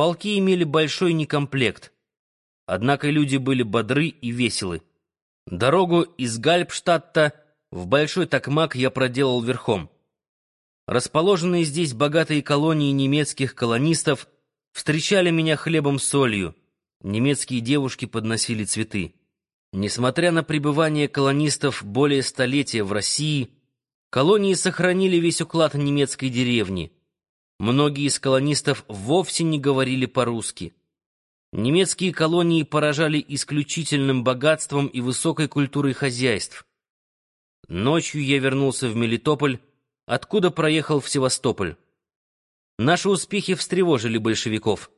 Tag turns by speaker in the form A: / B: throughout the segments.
A: Полки имели большой некомплект. Однако люди были бодры и веселы. Дорогу из Гальпштадта в Большой Токмак я проделал верхом. Расположенные здесь богатые колонии немецких колонистов встречали меня хлебом-солью. Немецкие девушки подносили цветы. Несмотря на пребывание колонистов более столетия в России, колонии сохранили весь уклад немецкой деревни. Многие из колонистов вовсе не говорили по-русски. Немецкие колонии поражали исключительным богатством и высокой культурой хозяйств. Ночью я вернулся в Мелитополь, откуда проехал в Севастополь. Наши успехи встревожили большевиков.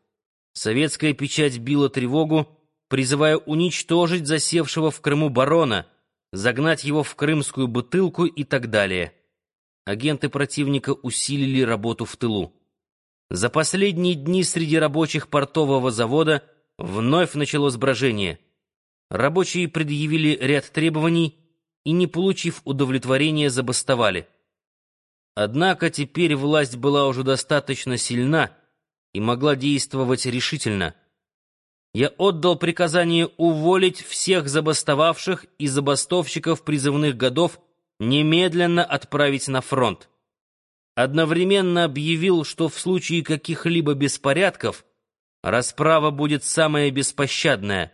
A: Советская печать била тревогу, призывая уничтожить засевшего в Крыму барона, загнать его в крымскую бутылку и так далее. Агенты противника усилили работу в тылу. За последние дни среди рабочих портового завода вновь началось брожение. Рабочие предъявили ряд требований и, не получив удовлетворения, забастовали. Однако теперь власть была уже достаточно сильна и могла действовать решительно — я отдал приказание уволить всех забастовавших и забастовщиков призывных годов немедленно отправить на фронт. Одновременно объявил, что в случае каких-либо беспорядков расправа будет самая беспощадная.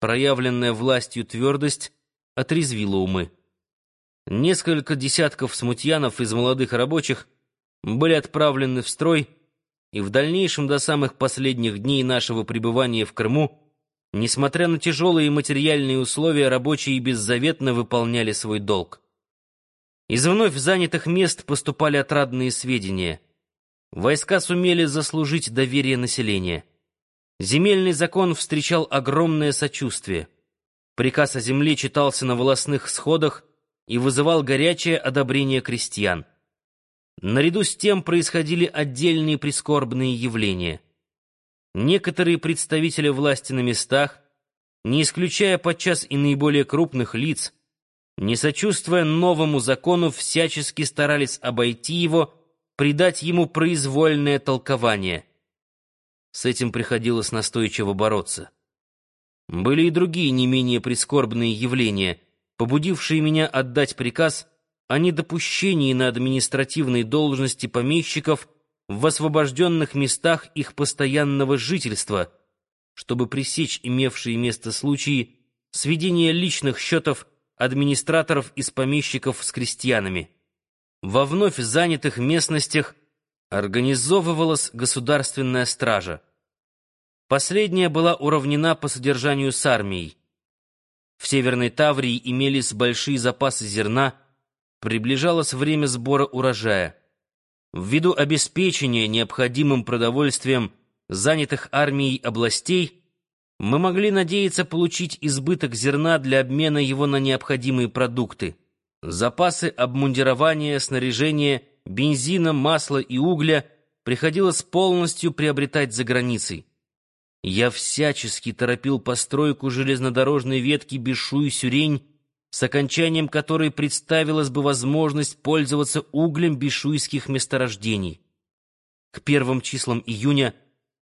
A: Проявленная властью твердость отрезвила умы. Несколько десятков смутьянов из молодых рабочих были отправлены в строй, и в дальнейшем до самых последних дней нашего пребывания в Крыму, несмотря на тяжелые материальные условия, рабочие беззаветно выполняли свой долг. Из вновь занятых мест поступали отрадные сведения. Войска сумели заслужить доверие населения. Земельный закон встречал огромное сочувствие. Приказ о земле читался на волосных сходах и вызывал горячее одобрение крестьян. Наряду с тем происходили отдельные прискорбные явления. Некоторые представители власти на местах, не исключая подчас и наиболее крупных лиц, не сочувствуя новому закону, всячески старались обойти его, придать ему произвольное толкование. С этим приходилось настойчиво бороться. Были и другие не менее прискорбные явления, побудившие меня отдать приказ о недопущении на административной должности помещиков в освобожденных местах их постоянного жительства, чтобы пресечь имевшие место случаи сведения личных счетов администраторов из помещиков с крестьянами. Во вновь занятых местностях организовывалась государственная стража. Последняя была уравнена по содержанию с армией. В Северной Таврии имелись большие запасы зерна, Приближалось время сбора урожая. Ввиду обеспечения необходимым продовольствием занятых армией областей, мы могли надеяться получить избыток зерна для обмена его на необходимые продукты. Запасы обмундирования, снаряжения, бензина, масла и угля приходилось полностью приобретать за границей. Я всячески торопил постройку железнодорожной ветки Бешу-Сюрень с окончанием которой представилась бы возможность пользоваться углем бишуйских месторождений. К первым числам июня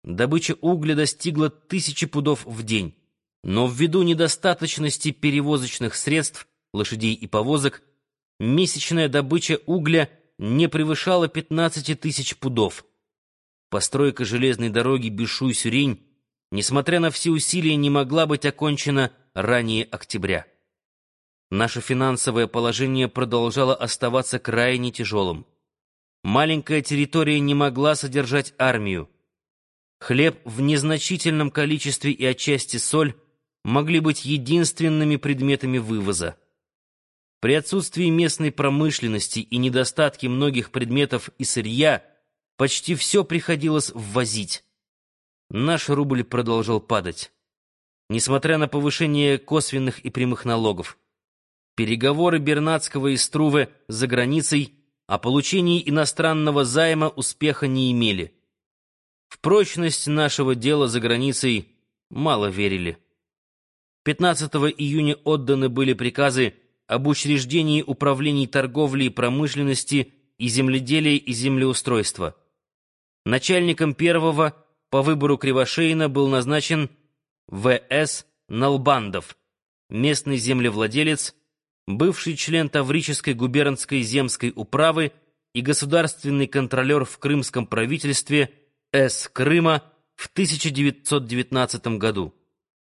A: добыча угля достигла тысячи пудов в день, но ввиду недостаточности перевозочных средств, лошадей и повозок, месячная добыча угля не превышала 15 тысяч пудов. Постройка железной дороги Бишуй-Сюрень, несмотря на все усилия, не могла быть окончена ранее октября. Наше финансовое положение продолжало оставаться крайне тяжелым. Маленькая территория не могла содержать армию. Хлеб в незначительном количестве и отчасти соль могли быть единственными предметами вывоза. При отсутствии местной промышленности и недостатке многих предметов и сырья почти все приходилось ввозить. Наш рубль продолжал падать, несмотря на повышение косвенных и прямых налогов. Переговоры Бернацкого и Струве за границей о получении иностранного займа успеха не имели. В прочность нашего дела за границей мало верили. 15 июня отданы были приказы об учреждении управлений торговли и промышленности и земледелия и землеустройства. Начальником первого по выбору Кривошеина был назначен В.С. Налбандов, местный землевладелец, бывший член Таврической губернской земской управы и государственный контролер в крымском правительстве С. Крыма в 1919 году.